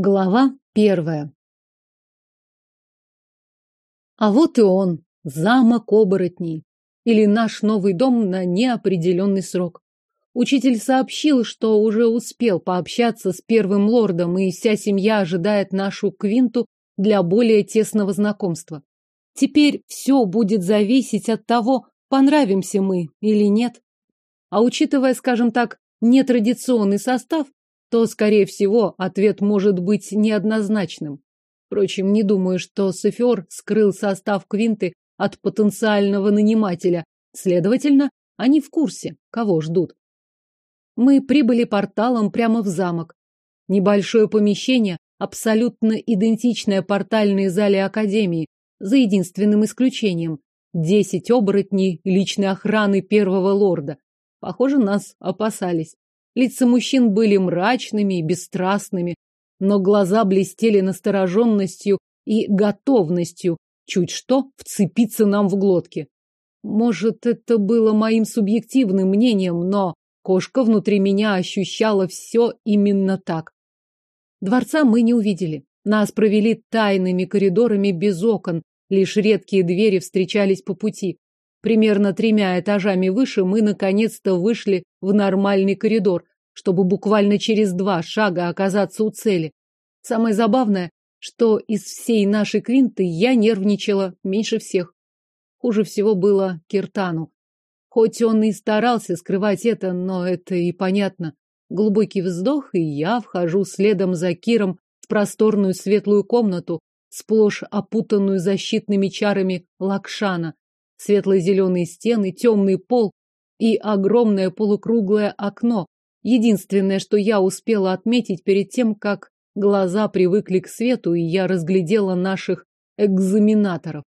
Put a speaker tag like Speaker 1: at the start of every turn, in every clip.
Speaker 1: Глава первая. А вот и он, замок оборотней, или наш новый дом на неопределенный срок. Учитель сообщил, что уже успел пообщаться с первым лордом, и вся семья ожидает нашу Квинту для более тесного знакомства. Теперь все будет зависеть от того, понравимся мы или нет. А учитывая, скажем так, нетрадиционный состав, то, скорее всего, ответ может быть неоднозначным. Впрочем, не думаю, что Софиор скрыл состав Квинты от потенциального нанимателя. Следовательно, они в курсе, кого ждут. Мы прибыли порталом прямо в замок. Небольшое помещение, абсолютно идентичное портальной зале Академии, за единственным исключением. Десять оборотней личной охраны первого лорда. Похоже, нас опасались. Лица мужчин были мрачными и бесстрастными, но глаза блестели настороженностью и готовностью чуть что вцепиться нам в глотки. Может, это было моим субъективным мнением, но кошка внутри меня ощущала все именно так. Дворца мы не увидели. Нас провели тайными коридорами без окон, лишь редкие двери встречались по пути. Примерно тремя этажами выше мы наконец-то вышли в нормальный коридор, чтобы буквально через два шага оказаться у цели. Самое забавное, что из всей нашей квинты я нервничала меньше всех. Хуже всего было Киртану. Хоть он и старался скрывать это, но это и понятно. Глубокий вздох, и я вхожу следом за Киром в просторную светлую комнату, сплошь опутанную защитными чарами Лакшана светло-зеленые стены, темный пол и огромное полукруглое окно. Единственное, что я успела отметить перед тем, как глаза привыкли к свету, и я разглядела наших экзаменаторов.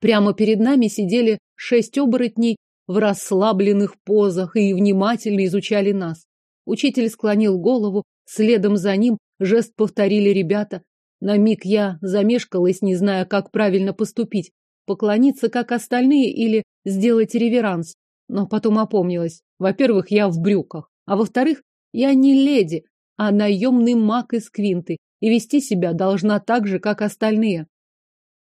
Speaker 1: Прямо перед нами сидели шесть оборотней в расслабленных позах и внимательно изучали нас. Учитель склонил голову, следом за ним жест повторили ребята. На миг я замешкалась, не зная, как правильно поступить поклониться, как остальные, или сделать реверанс. Но потом опомнилась. Во-первых, я в брюках. А во-вторых, я не леди, а наемный маг из Квинты, и вести себя должна так же, как остальные.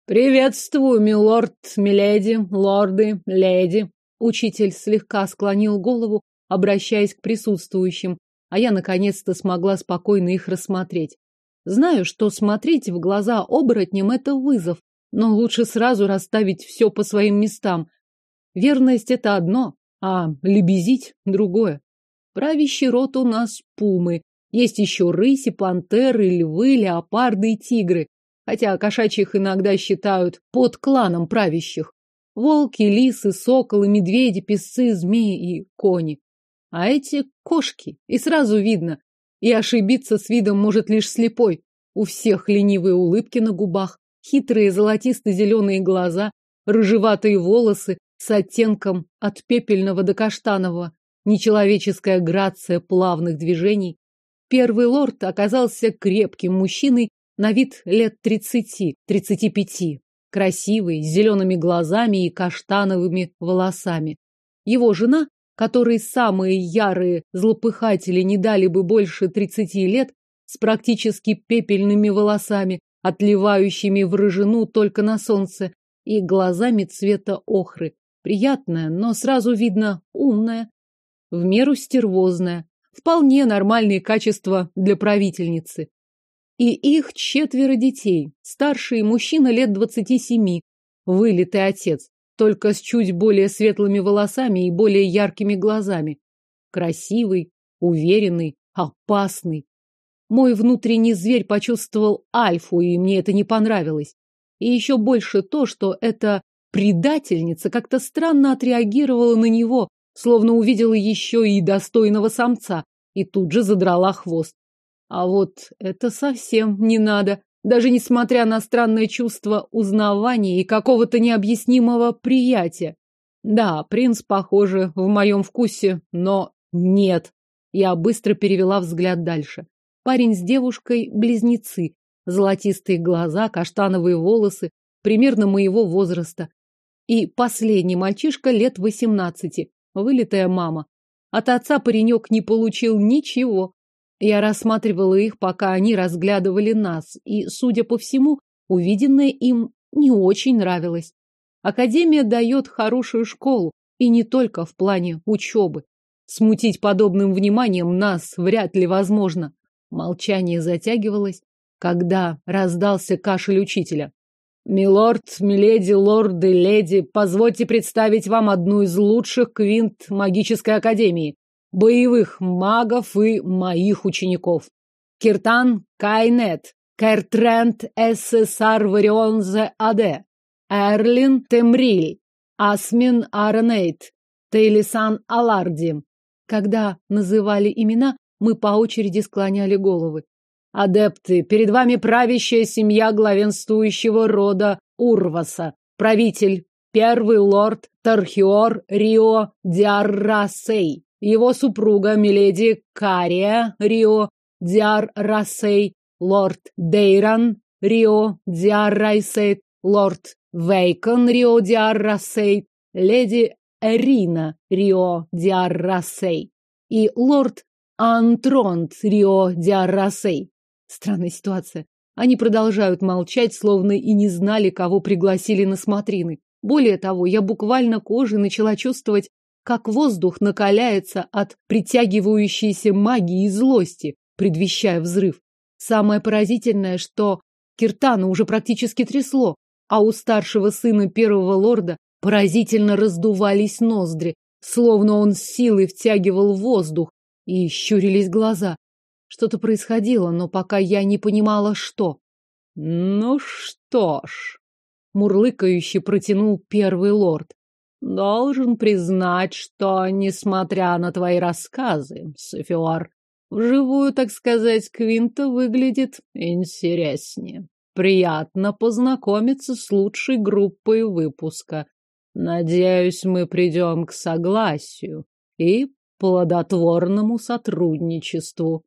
Speaker 1: «Приветствую, милорд, миледи, лорды, леди!» Учитель слегка склонил голову, обращаясь к присутствующим, а я наконец-то смогла спокойно их рассмотреть. Знаю, что смотреть в глаза оборотням – это вызов, но лучше сразу расставить все по своим местам. Верность — это одно, а лебезить — другое. Правящий род у нас пумы. Есть еще рыси, пантеры, львы, леопарды и тигры. Хотя кошачьих иногда считают под кланом правящих. Волки, лисы, соколы, медведи, песцы, змеи и кони. А эти кошки. И сразу видно. И ошибиться с видом может лишь слепой. У всех ленивые улыбки на губах, хитрые золотисто-зеленые глаза, рыжеватые волосы с оттенком от пепельного до каштанового, нечеловеческая грация плавных движений. Первый лорд оказался крепким мужчиной на вид лет тридцати-тридцати пяти, красивый, с зелеными глазами и каштановыми волосами. Его жена, которой самые ярые злопыхатели не дали бы больше тридцати лет, с практически пепельными волосами, отливающими в рыжину только на солнце, и глазами цвета охры. Приятная, но сразу видно умная, в меру стервозная. Вполне нормальные качества для правительницы. И их четверо детей. Старший мужчина лет двадцати семи, вылитый отец, только с чуть более светлыми волосами и более яркими глазами. Красивый, уверенный, опасный. Мой внутренний зверь почувствовал альфу, и мне это не понравилось. И еще больше то, что эта предательница как-то странно отреагировала на него, словно увидела еще и достойного самца, и тут же задрала хвост. А вот это совсем не надо, даже несмотря на странное чувство узнавания и какого-то необъяснимого приятия. Да, принц, похоже, в моем вкусе, но нет. Я быстро перевела взгляд дальше. Парень с девушкой – близнецы. Золотистые глаза, каштановые волосы, примерно моего возраста. И последний мальчишка лет восемнадцати, вылитая мама. От отца паренек не получил ничего. Я рассматривала их, пока они разглядывали нас, и, судя по всему, увиденное им не очень нравилось. Академия дает хорошую школу, и не только в плане учебы. Смутить подобным вниманием нас вряд ли возможно. Молчание затягивалось, когда раздался кашель учителя. Милорд, миледи, лорды, леди, позвольте представить вам одну из лучших квинт магической академии, боевых магов и моих учеников. Киртан Кайнет, Кертрент ССР Варионзе АД, Эрлин Темриль, Асмин Аронейт, Тейлисан Аларди. Когда называли имена, мы по очереди склоняли головы. Адепты, перед вами правящая семья главенствующего рода Урваса, правитель, первый лорд Тархиор Рио Диаррасей, его супруга Миледи Кария Рио Диаррасей, лорд Дейран Рио Диаррайсей, лорд Вейкон Рио Диаррасей, леди Эрина Рио Диаррасей и лорд Антронт Рио Диаррасей. Странная ситуация. Они продолжают молчать, словно и не знали, кого пригласили на смотрины. Более того, я буквально кожей начала чувствовать, как воздух накаляется от притягивающейся магии и злости, предвещая взрыв. Самое поразительное, что Киртана уже практически трясло, а у старшего сына первого лорда поразительно раздувались ноздри, словно он силой втягивал воздух, и щурились глаза. Что-то происходило, но пока я не понимала, что. Ну что ж, мурлыкающе протянул первый лорд. Должен признать, что, несмотря на твои рассказы, Софиор, вживую, так сказать, Квинта выглядит интереснее. Приятно познакомиться с лучшей группой выпуска. Надеюсь, мы придем к согласию и плодотворному сотрудничеству.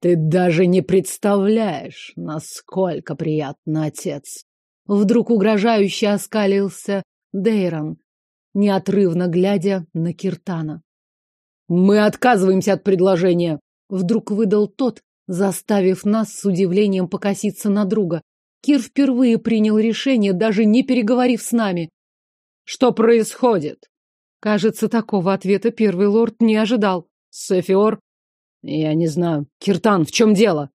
Speaker 1: Ты даже не представляешь, насколько приятно, отец. Вдруг угрожающе оскалился Дейрон, неотрывно глядя на Киртана. Мы отказываемся от предложения, вдруг выдал тот, заставив нас с удивлением покоситься на друга. Кир впервые принял решение, даже не переговорив с нами. Что происходит? Кажется, такого ответа первый лорд не ожидал. Софиор я не знаю. Киртан, в чем дело?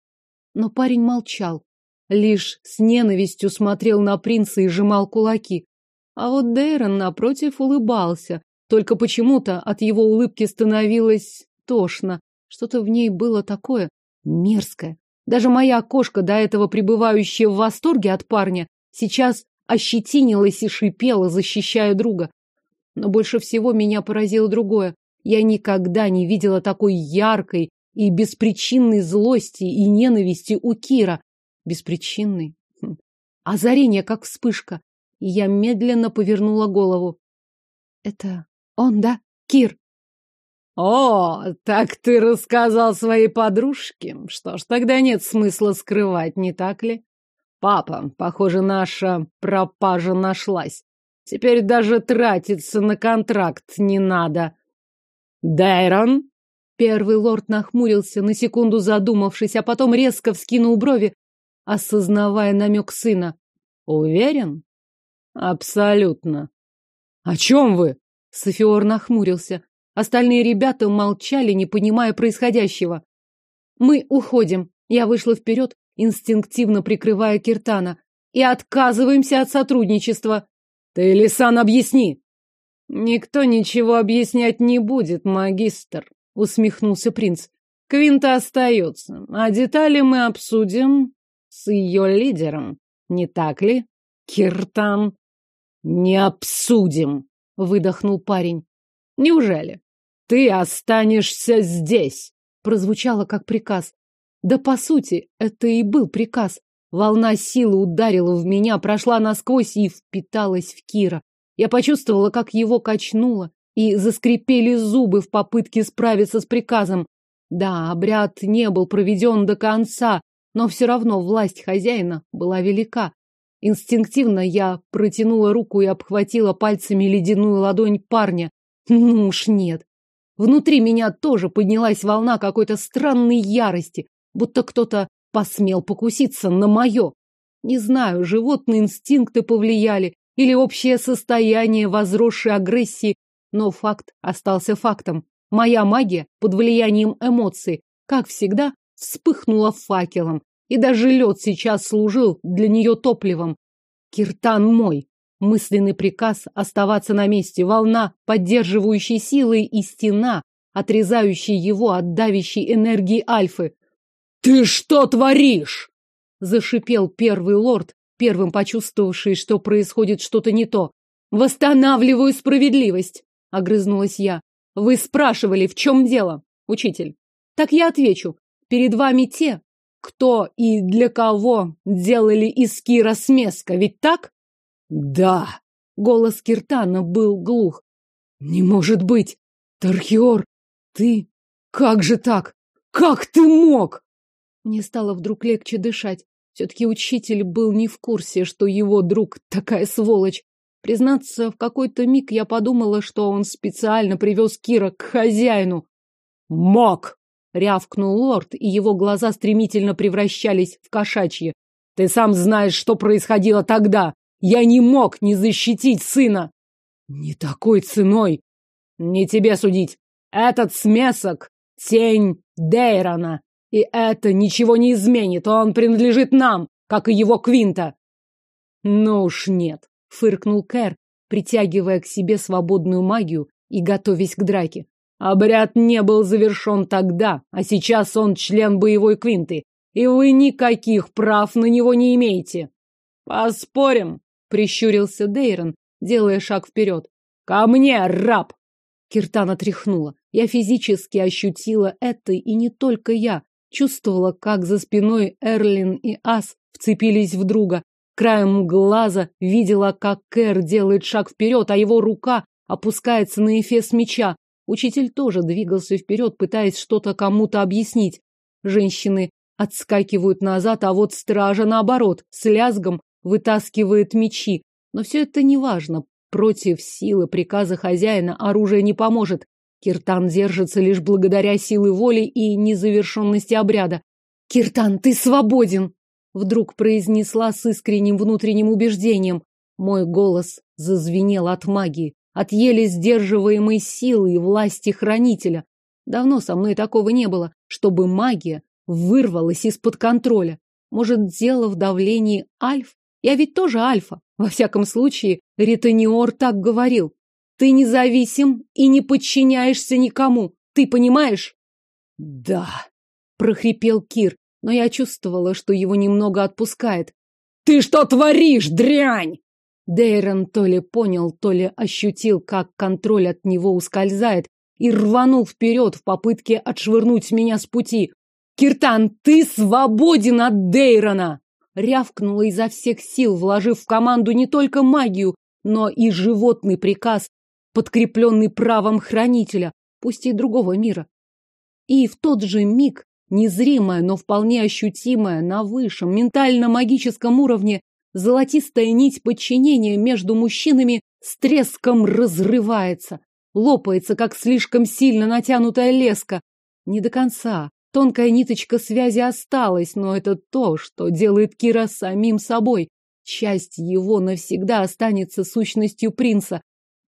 Speaker 1: Но парень молчал. Лишь с ненавистью смотрел на принца и сжимал кулаки. А вот Дейрон, напротив, улыбался. Только почему-то от его улыбки становилось тошно. Что-то в ней было такое мерзкое. Даже моя кошка, до этого пребывающая в восторге от парня, сейчас ощетинилась и шипела, защищая друга. Но больше всего меня поразило другое. Я никогда не видела такой яркой и беспричинной злости и ненависти у Кира. Беспричинной. Хм. Озарение, как вспышка. И я медленно повернула голову. Это он, да? Кир? О, так ты рассказал своей подружке. Что ж, тогда нет смысла скрывать, не так ли? Папа, похоже, наша пропажа нашлась. Теперь даже тратиться на контракт не надо. Дайрон? Первый лорд нахмурился, на секунду задумавшись, а потом резко вскинул брови, осознавая намек сына. Уверен? Абсолютно. О чем вы? Софиор нахмурился. Остальные ребята молчали, не понимая происходящего. Мы уходим. Я вышла вперед, инстинктивно прикрывая Киртана. И отказываемся от сотрудничества. Ты, Лисан, объясни. Никто ничего объяснять не будет, магистр, усмехнулся принц. Квинта остается, а детали мы обсудим с ее лидером, не так ли, Киртан? Не обсудим, выдохнул парень. Неужели? Ты останешься здесь, прозвучало как приказ. Да по сути, это и был приказ. Волна силы ударила в меня, прошла насквозь и впиталась в Кира. Я почувствовала, как его качнуло, и заскрипели зубы в попытке справиться с приказом. Да, обряд не был проведен до конца, но все равно власть хозяина была велика. Инстинктивно я протянула руку и обхватила пальцами ледяную ладонь парня. Ну уж нет. Внутри меня тоже поднялась волна какой-то странной ярости, будто кто-то посмел покуситься на мое. Не знаю, животные инстинкты повлияли или общее состояние возросшей агрессии, но факт остался фактом. Моя магия под влиянием эмоций, как всегда, вспыхнула факелом, и даже лед сейчас служил для нее топливом. Киртан мой. Мысленный приказ оставаться на месте, волна, поддерживающей силой и стена, отрезающая его от давящей энергии Альфы. «Ты что творишь?» Зашипел первый лорд, первым почувствовавший, что происходит что-то не то. «Восстанавливаю справедливость!» — огрызнулась я. «Вы спрашивали, в чем дело, учитель?» «Так я отвечу. Перед вами те, кто и для кого делали из Кира смеска, ведь так?» «Да!» — голос Киртана был глух. «Не может быть! Тархиор, ты... Как же так? Как ты мог?» Мне стало вдруг легче дышать. Все-таки учитель был не в курсе, что его друг такая сволочь. Признаться, в какой-то миг я подумала, что он специально привез Кира к хозяину. «Мог!» — рявкнул лорд, и его глаза стремительно превращались в кошачьи. «Ты сам знаешь, что происходило тогда! Я не мог не защитить сына!» «Не такой ценой!» «Не тебе судить! Этот смесок — тень Дейрона!» И это ничего не изменит, он принадлежит нам, как и его Квинта. Ну уж нет, фыркнул Кэр, притягивая к себе свободную магию и готовясь к драке. Обряд не был завершен тогда, а сейчас он член боевой Квинты, и вы никаких прав на него не имеете. Поспорим, прищурился Дейрон, делая шаг вперед. Ко мне, раб! Киртана тряхнула. Я физически ощутила это, и не только я. Чувствовала, как за спиной Эрлин и Ас вцепились в друга. Краем глаза видела, как Кэр делает шаг вперед, а его рука опускается на эфес меча. Учитель тоже двигался вперед, пытаясь что-то кому-то объяснить. Женщины отскакивают назад, а вот стража, наоборот, с лязгом вытаскивает мечи. Но все это не важно. Против силы приказа хозяина оружие не поможет. Киртан держится лишь благодаря силы воли и незавершенности обряда. «Киртан, ты свободен!» Вдруг произнесла с искренним внутренним убеждением. Мой голос зазвенел от магии, от еле сдерживаемой силы и власти хранителя. Давно со мной такого не было, чтобы магия вырвалась из-под контроля. Может, дело в давлении альф? Я ведь тоже альфа. Во всяком случае, Ританиор так говорил. Ты независим и не подчиняешься никому. Ты понимаешь? Да, прохрипел Кир, но я чувствовала, что его немного отпускает. Ты что творишь, дрянь? Дейрон то ли понял, то ли ощутил, как контроль от него ускользает, и рванул вперед в попытке отшвырнуть меня с пути. «Киртан, ты свободен от Дейрона!» Рявкнула изо всех сил, вложив в команду не только магию, но и животный приказ подкрепленный правом хранителя, пусть и другого мира. И в тот же миг, незримая, но вполне ощутимая на высшем ментально-магическом уровне, золотистая нить подчинения между мужчинами с треском разрывается, лопается, как слишком сильно натянутая леска. Не до конца. Тонкая ниточка связи осталась, но это то, что делает Кира самим собой. Часть его навсегда останется сущностью принца,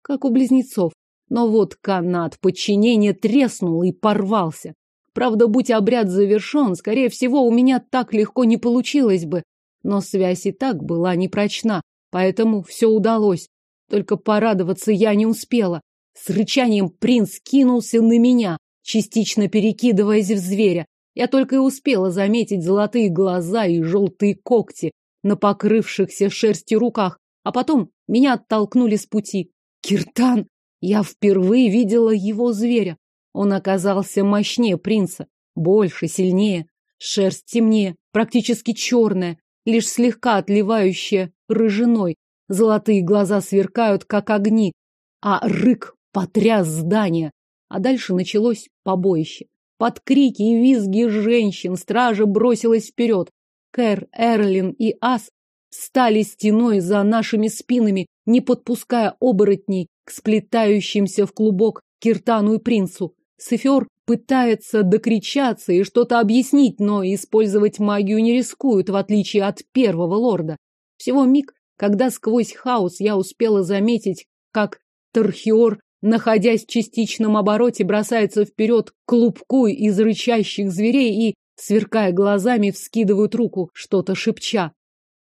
Speaker 1: как у близнецов. Но вот канат подчинения треснул и порвался. Правда, будь обряд завершен, скорее всего, у меня так легко не получилось бы. Но связь и так была непрочна, поэтому все удалось. Только порадоваться я не успела. С рычанием принц кинулся на меня, частично перекидываясь в зверя. Я только и успела заметить золотые глаза и желтые когти на покрывшихся шерстью руках, а потом меня оттолкнули с пути. Киртан! Я впервые видела его зверя. Он оказался мощнее принца, больше, сильнее, шерсть темнее, практически черная, лишь слегка отливающая рыжиной. Золотые глаза сверкают, как огни, а рык потряс здание. А дальше началось побоище. Под крики и визги женщин стража бросилась вперед. Кэр, Эрлин и Ас стали стеной за нашими спинами, не подпуская оборотней к сплетающимся в клубок Киртану и принцу. Сефер пытается докричаться и что-то объяснить, но использовать магию не рискует, в отличие от первого лорда. Всего миг, когда сквозь хаос я успела заметить, как Тархиор, находясь в частичном обороте, бросается вперед к клубку из рычащих зверей и, сверкая глазами, вскидывают руку, что-то шепча.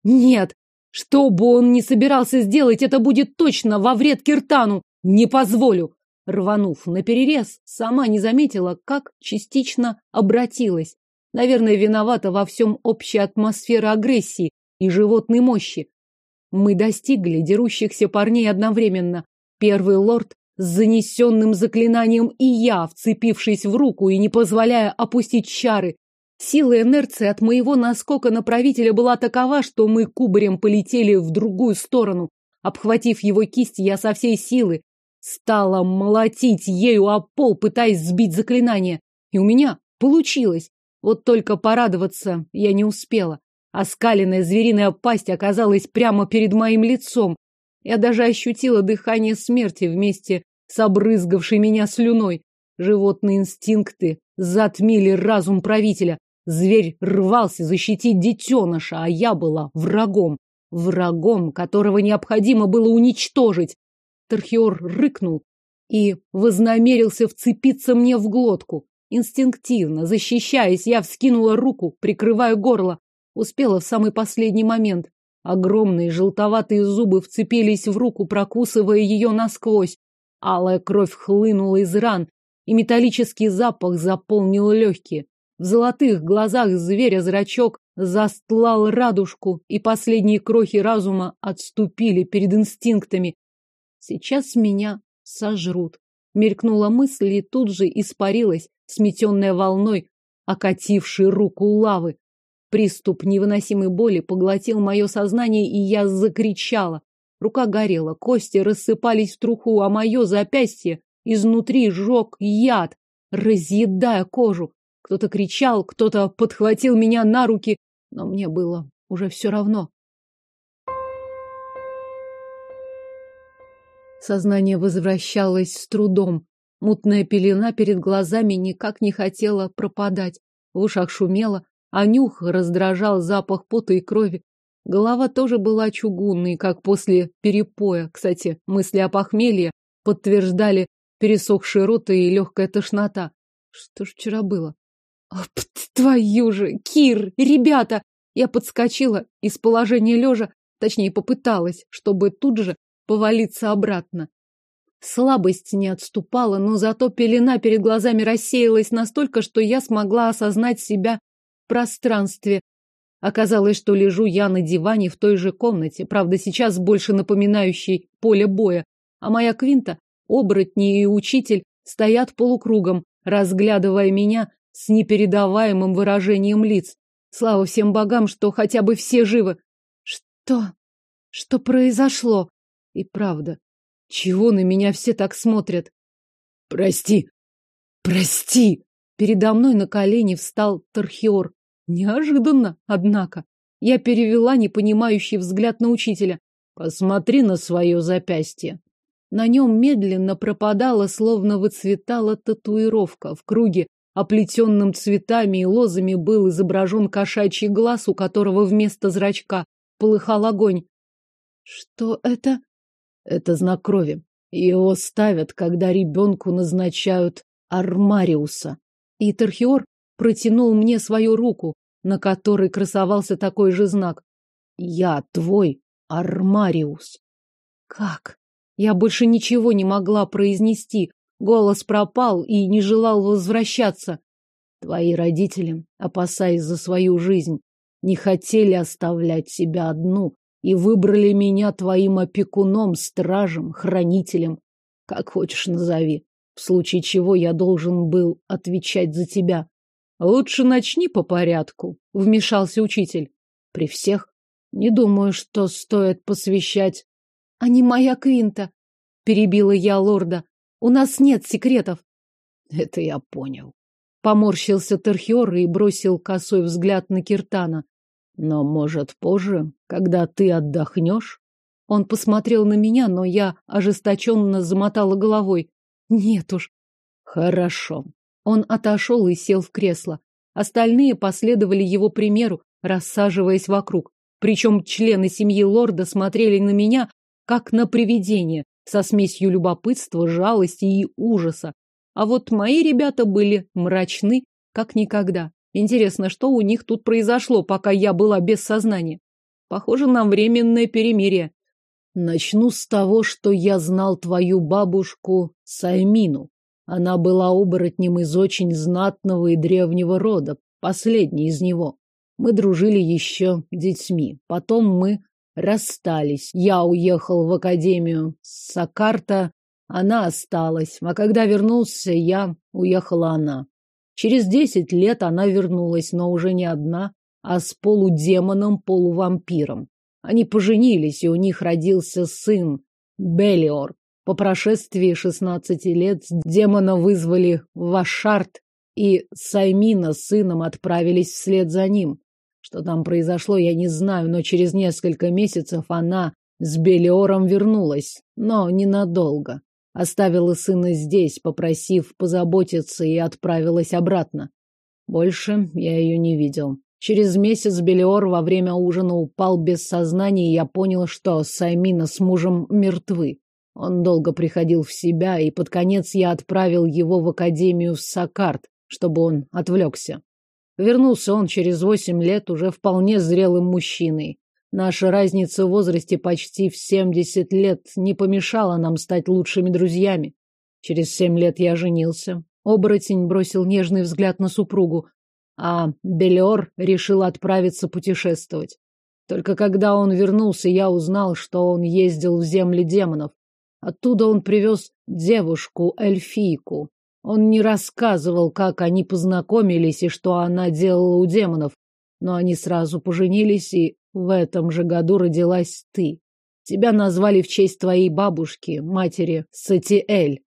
Speaker 1: Нет, что бы он ни собирался сделать, это будет точно во вред Киртану. Не позволю. Рванув на перерез, сама не заметила, как частично обратилась. Наверное, виновата во всем общая атмосфера агрессии и животной мощи. Мы достигли дерущихся парней одновременно. Первый лорд с занесенным заклинанием и я, вцепившись в руку и не позволяя опустить чары, Сила инерции от моего наскока на правителя была такова, что мы кубарем полетели в другую сторону. Обхватив его кисть, я со всей силы стала молотить ею о пол, пытаясь сбить заклинание. И у меня получилось. Вот только порадоваться я не успела. Оскаленная звериная пасть оказалась прямо перед моим лицом. Я даже ощутила дыхание смерти вместе с обрызгавшей меня слюной. Животные инстинкты затмили разум правителя. Зверь рвался защитить детеныша, а я была врагом. Врагом, которого необходимо было уничтожить. Тархиор рыкнул и вознамерился вцепиться мне в глотку. Инстинктивно, защищаясь, я вскинула руку, прикрывая горло. Успела в самый последний момент. Огромные желтоватые зубы вцепились в руку, прокусывая ее насквозь. Алая кровь хлынула из ран, и металлический запах заполнил легкие. В золотых глазах зверя зрачок застлал радужку, и последние крохи разума отступили перед инстинктами. Сейчас меня сожрут. Мелькнула мысль и тут же испарилась, сметенная волной, окатившей руку лавы. Приступ невыносимой боли поглотил мое сознание, и я закричала. Рука горела, кости рассыпались в труху, а мое запястье изнутри жег яд, разъедая кожу. Кто-то кричал, кто-то подхватил меня на руки, но мне было уже все равно. Сознание возвращалось с трудом. Мутная пелена перед глазами никак не хотела пропадать. В ушах шумело, а нюх раздражал запах пота и крови. Голова тоже была чугунной, как после перепоя. Кстати, мысли о похмелье подтверждали пересохший рот и легкая тошнота. Что ж вчера было? Твою же, Кир, ребята! Я подскочила из положения лежа, точнее попыталась, чтобы тут же повалиться обратно. Слабость не отступала, но зато пелена перед глазами рассеялась настолько, что я смогла осознать себя в пространстве. Оказалось, что лежу я на диване в той же комнате, правда, сейчас больше напоминающей поле боя, а моя квинта, оборотни и учитель стоят полукругом, разглядывая меня с непередаваемым выражением лиц. Слава всем богам, что хотя бы все живы. Что? Что произошло? И правда, чего на меня все так смотрят? Прости. Прости. Передо мной на колени встал Тархиор. Неожиданно, однако. Я перевела непонимающий взгляд на учителя. Посмотри на свое запястье. На нем медленно пропадала, словно выцветала татуировка в круге оплетенным цветами и лозами был изображен кошачий глаз, у которого вместо зрачка полыхал огонь. Что это? Это знак крови. Его ставят, когда ребенку назначают армариуса. И Терхиор протянул мне свою руку, на которой красовался такой же знак. Я твой армариус. Как? Я больше ничего не могла произнести, Голос пропал и не желал возвращаться. Твои родители, опасаясь за свою жизнь, не хотели оставлять себя одну и выбрали меня твоим опекуном, стражем, хранителем, как хочешь назови, в случае чего я должен был отвечать за тебя. Лучше начни по порядку, вмешался учитель. При всех не думаю, что стоит посвящать. А не моя Квинта, перебила я лорда. У нас нет секретов. Это я понял. Поморщился Терхиор и бросил косой взгляд на Киртана. Но, может, позже, когда ты отдохнешь? Он посмотрел на меня, но я ожесточенно замотала головой. Нет уж.
Speaker 2: Хорошо.
Speaker 1: Он отошел и сел в кресло. Остальные последовали его примеру, рассаживаясь вокруг. Причем члены семьи лорда смотрели на меня, как на привидение, со смесью любопытства, жалости и ужаса. А вот мои ребята были мрачны, как никогда. Интересно, что у них тут произошло, пока я была без сознания? Похоже на временное перемирие.
Speaker 2: Начну с того, что я знал твою бабушку Саймину. Она была оборотнем из очень знатного и древнего рода, последний из него. Мы дружили еще детьми. Потом мы расстались. Я уехал в академию Сакарта, она осталась. А когда вернулся я, уехала она. Через десять лет она вернулась, но уже не одна, а с полудемоном-полувампиром. Они поженились, и у них родился сын, Белиор. По прошествии шестнадцати лет демона вызвали в Ашарт, и Саймина с сыном отправились вслед за ним. Что там произошло, я не знаю, но через несколько месяцев она с Белиором вернулась, но ненадолго. Оставила сына здесь, попросив позаботиться, и отправилась обратно. Больше я ее не видел. Через месяц Белиор во время ужина упал без сознания, и я понял, что Саймина с мужем мертвы. Он долго приходил в себя, и под конец я отправил его в академию в Сакарт, чтобы он отвлекся. Вернулся он через восемь лет уже вполне зрелым мужчиной. Наша разница в возрасте почти в семьдесят лет не помешала нам стать лучшими друзьями. Через семь лет я женился. Оборотень бросил нежный взгляд на супругу, а Белиор решил отправиться путешествовать. Только когда он вернулся, я узнал, что он ездил в земли демонов. Оттуда он привез девушку-эльфийку. Он не рассказывал, как они познакомились и что она делала у демонов, но они сразу поженились, и в этом же году родилась ты. Тебя назвали в честь твоей бабушки, матери Сатиэль,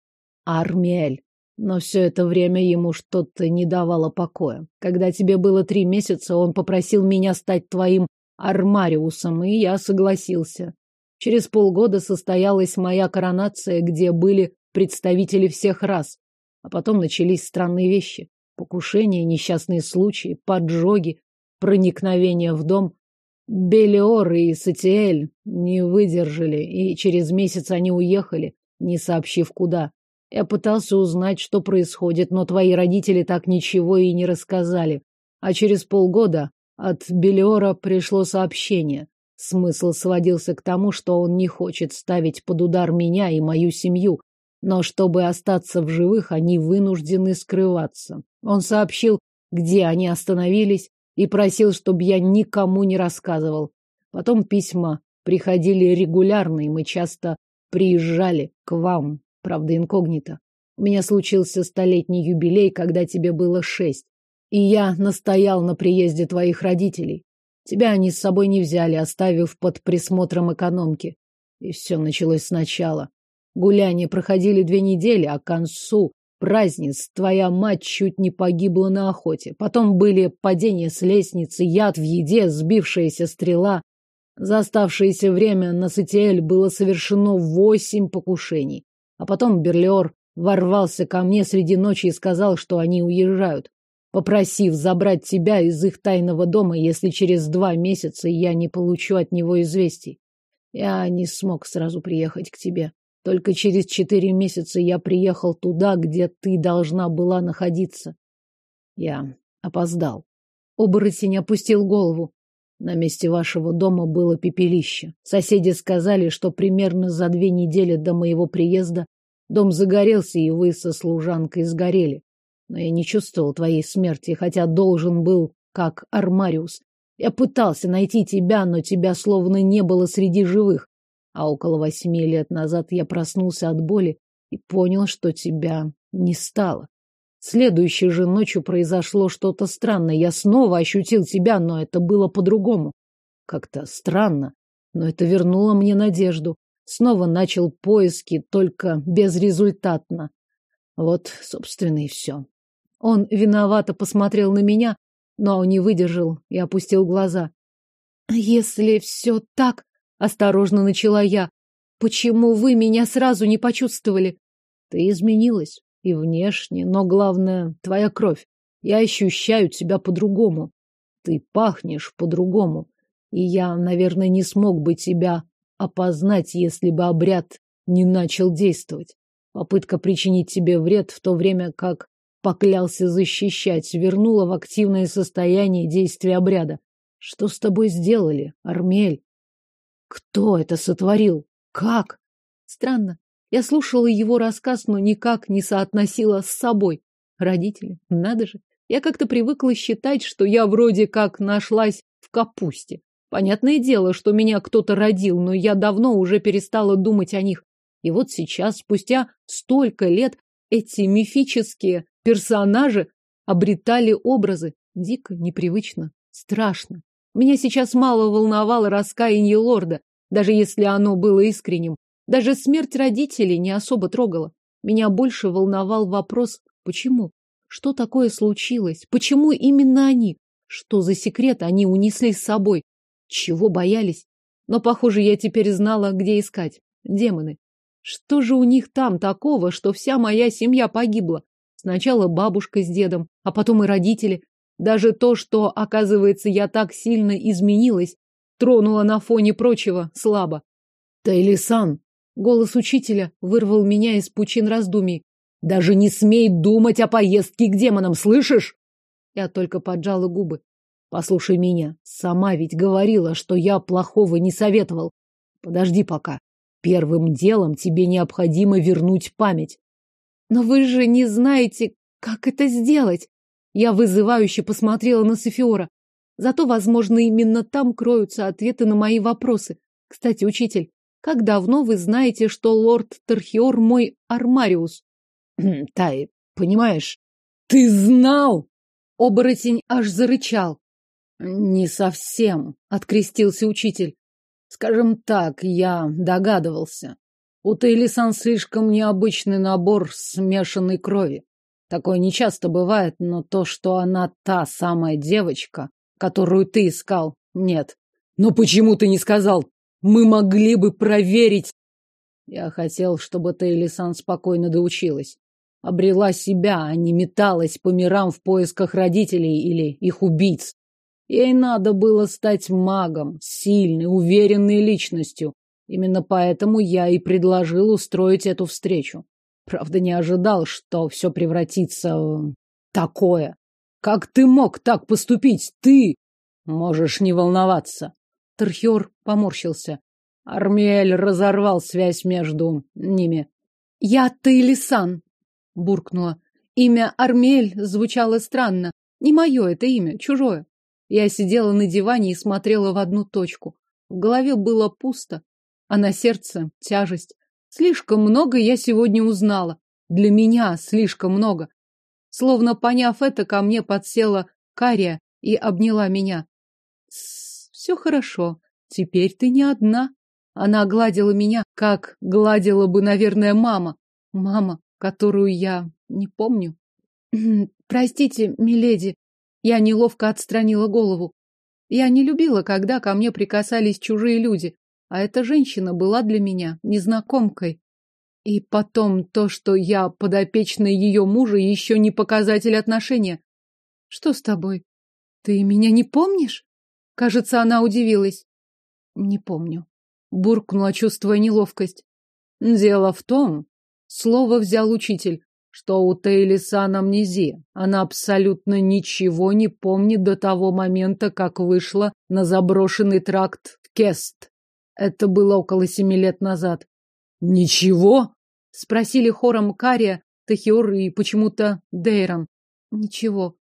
Speaker 2: Армиэль. Но все это время ему что-то не давало покоя. Когда тебе было три месяца, он попросил меня стать твоим армариусом, и я согласился. Через полгода состоялась моя коронация, где были представители всех рас. А потом начались странные вещи. Покушения, несчастные случаи, поджоги, проникновение в дом. Белиор и Сатиэль не выдержали, и через месяц они уехали, не сообщив куда. Я пытался узнать, что происходит, но твои родители так ничего и не рассказали. А через полгода от Белиора пришло сообщение. Смысл сводился к тому, что он не хочет ставить под удар меня и мою семью, но чтобы остаться в живых, они вынуждены скрываться. Он сообщил, где они остановились, и просил, чтобы я никому не рассказывал. Потом письма приходили регулярно, и мы часто приезжали к вам, правда, инкогнито. У меня случился столетний юбилей, когда тебе было шесть, и я настоял на приезде твоих родителей. Тебя они с собой не взяли, оставив под присмотром экономки. И все началось сначала. Гуляния проходили две недели, а к концу праздниц твоя мать чуть не погибла на охоте. Потом были падения с лестницы, яд в еде, сбившаяся стрела. За оставшееся время на Сатиэль было совершено восемь покушений. А потом Берлиор ворвался ко мне среди ночи и сказал, что они уезжают, попросив забрать тебя из их тайного дома, если через два месяца я не получу от него известий. Я не смог сразу приехать к тебе. Только через четыре месяца я приехал туда, где ты должна была находиться. Я опоздал. Оборотень опустил голову. На месте вашего дома было пепелище. Соседи сказали, что примерно за две недели до моего приезда дом загорелся, и вы со служанкой сгорели. Но я не чувствовал твоей смерти, хотя должен был, как Армариус. Я пытался найти тебя, но тебя словно не было среди живых. А около восьми лет назад я проснулся от боли и понял, что тебя не стало. Следующей же ночью произошло что-то странное. Я снова ощутил тебя, но это было по-другому. Как-то странно, но это вернуло мне надежду. Снова начал поиски, только безрезультатно. Вот, собственно, и все. Он виновато посмотрел на меня, но не выдержал и опустил глаза. Если все так, Осторожно начала я. Почему вы меня сразу не почувствовали? Ты изменилась. И внешне, но главное, твоя кровь. Я ощущаю тебя по-другому. Ты пахнешь по-другому. И я, наверное, не смог бы тебя опознать, если бы обряд не начал действовать. Попытка причинить тебе вред в то время, как поклялся защищать, вернула в активное состояние действия обряда. Что с тобой сделали, Армель? Кто это сотворил? Как? Странно. Я слушала его рассказ, но никак не соотносила с собой. Родители, надо же. Я как-то привыкла считать, что я вроде как нашлась в капусте. Понятное дело, что меня кто-то родил, но я давно уже перестала думать о них. И вот сейчас, спустя столько лет, эти мифические персонажи обретали образы. Дико, непривычно, страшно. Меня сейчас мало волновало раскаяние лорда, даже если оно было искренним. Даже смерть родителей не особо трогала. Меня больше волновал вопрос, почему? Что такое случилось? Почему именно они? Что за секрет они унесли с собой? Чего боялись? Но, похоже, я теперь знала, где искать. Демоны. Что же у них там такого, что вся моя семья погибла? Сначала бабушка с дедом, а потом и родители. Даже то, что, оказывается, я так сильно изменилась, тронуло на фоне прочего слабо. Тайли-сан, голос учителя вырвал меня из пучин раздумий. Даже не смей думать о поездке к демонам, слышишь? Я только поджала губы. Послушай меня, сама ведь говорила, что я плохого не советовал. Подожди пока. Первым делом тебе необходимо вернуть память. Но вы же не знаете, как это сделать. Я вызывающе посмотрела на Софиора. Зато, возможно, именно там кроются ответы на мои вопросы. Кстати, учитель, как давно вы знаете, что лорд Терхиор мой Армариус? Тай, понимаешь, ты знал? Оборотень аж зарычал. Не совсем, открестился учитель. Скажем так, я догадывался. У Тейлисан слишком необычный набор смешанной крови. Такое нечасто бывает, но то, что она та самая девочка, которую ты искал, нет. Но почему ты не сказал? Мы могли бы проверить. Я хотел, чтобы Тейлисан спокойно доучилась обрела себя, а не металась по мирам в поисках родителей или их убийц. Ей надо было стать магом, сильной, уверенной личностью. Именно поэтому я и предложил устроить эту встречу. Правда, не ожидал, что все превратится в такое. Как ты мог так поступить? Ты! Можешь не волноваться. Тархер поморщился. Армиэль разорвал связь между ними. Я Тейлисан, буркнула. Имя Армель звучало странно. Не мое это имя, чужое. Я сидела на диване и смотрела в одну точку. В голове было пусто, а на сердце тяжесть. Слишком много я сегодня узнала. Для меня слишком много. Словно поняв это, ко мне подсела Кария и обняла меня. Все хорошо. Теперь ты не одна. Она гладила меня, как гладила бы, наверное, мама. Мама, которую я не помню. Простите, миледи, я неловко отстранила голову. Я не любила, когда ко мне прикасались чужие люди, а эта женщина была для меня незнакомкой. И потом то, что я подопечная ее мужа, еще не показатель отношения. Что с тобой? Ты меня не помнишь? Кажется, она удивилась. Не помню. Буркнула, чувствуя неловкость. Дело в том, Слово взял учитель, что у Тейлисан амнезия. Она абсолютно ничего не помнит до того момента, как вышла на заброшенный тракт в Кест. Это было около семи лет назад. Ничего? Спросили хором Кария, Тахиор и почему-то Дейрон. Ничего.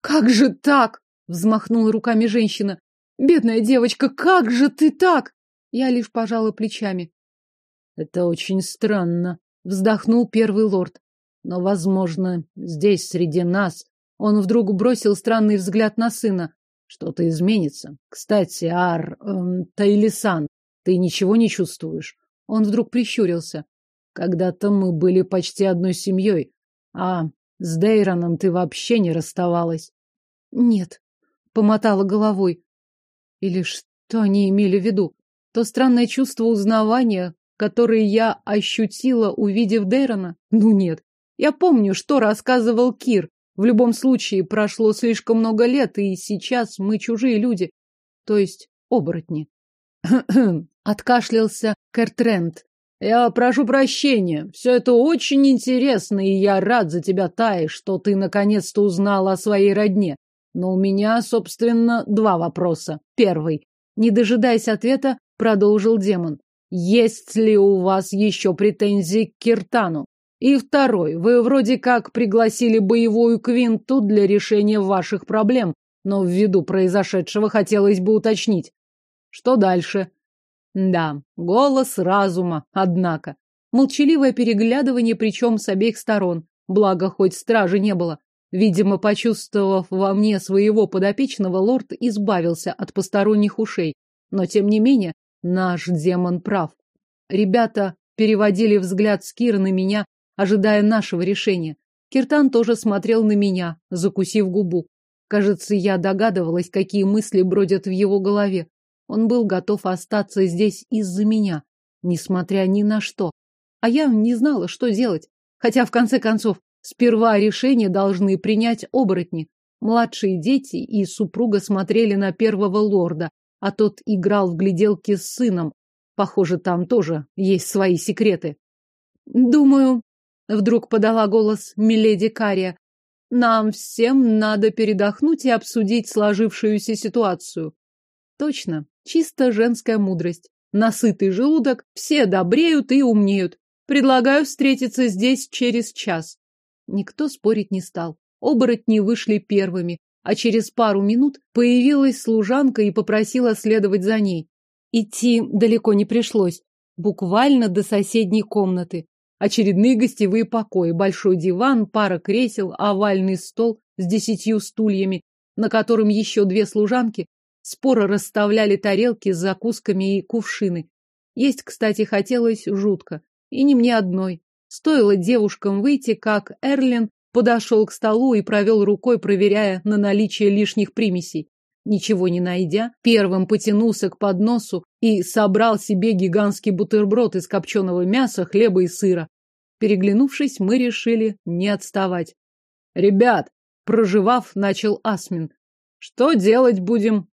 Speaker 2: Как же так? Взмахнула руками женщина. Бедная девочка, как же ты так? Я лишь пожала плечами. Это очень странно, Вздохнул первый лорд. Но, возможно, здесь, среди нас, он вдруг бросил странный взгляд на сына. Что-то изменится. Кстати, Ар... Эм, Таилисан, ты ничего не чувствуешь? Он вдруг прищурился. Когда-то мы были почти одной семьей, а с Дейроном ты вообще не расставалась. Нет, помотала головой. Или что они имели в виду? То странное чувство узнавания,
Speaker 1: который я ощутила, увидев Дейрона? Ну нет. Я помню, что рассказывал Кир. В любом случае, прошло слишком много лет, и сейчас мы чужие люди. То есть оборотни. Откашлялся Кертренд. Я прошу прощения. Все это очень интересно, и я рад за тебя, Тай, что ты наконец-то узнала о своей родне. Но у меня, собственно, два вопроса. Первый. Не дожидаясь ответа, продолжил демон. Есть ли у вас еще претензии к Киртану? И второй. Вы вроде как пригласили боевую квинту для решения ваших проблем, но ввиду произошедшего хотелось бы уточнить. Что дальше? Да, голос разума, однако. Молчаливое переглядывание, причем с обеих сторон. Благо, хоть стражи не было. Видимо, почувствовав во мне своего подопечного, лорд избавился от посторонних ушей. Но, тем не менее, наш демон прав. Ребята переводили взгляд Скира на меня, ожидая нашего решения. Киртан тоже смотрел на меня, закусив губу. Кажется, я догадывалась, какие мысли бродят в его голове. Он был готов остаться здесь из-за меня, несмотря ни на что. А я не знала, что делать. Хотя, в конце концов, Сперва решение должны принять оборотни. Младшие дети и супруга смотрели на первого лорда, а тот играл в гляделки с сыном. Похоже, там тоже есть свои секреты. Думаю, вдруг подала голос миледи Кария, нам всем надо передохнуть и обсудить сложившуюся ситуацию. Точно, чисто женская мудрость. Насытый желудок, все добреют и умнеют. Предлагаю встретиться здесь через час. Никто спорить не стал. Оборотни вышли первыми, а через пару минут появилась служанка и попросила следовать за ней. Идти далеко не пришлось, буквально до соседней комнаты. Очередные гостевые покои, большой диван, пара кресел, овальный стол с десятью стульями, на котором еще две служанки споро расставляли тарелки с закусками и кувшины. Есть, кстати, хотелось жутко. И не мне одной. Стоило девушкам выйти, как Эрлин подошел к столу и провел рукой, проверяя на наличие лишних примесей. Ничего не найдя, первым потянулся к подносу и собрал себе гигантский бутерброд из копченого мяса, хлеба и сыра. Переглянувшись, мы решили не отставать. «Ребят!» — проживав, начал Асмин. «Что делать будем?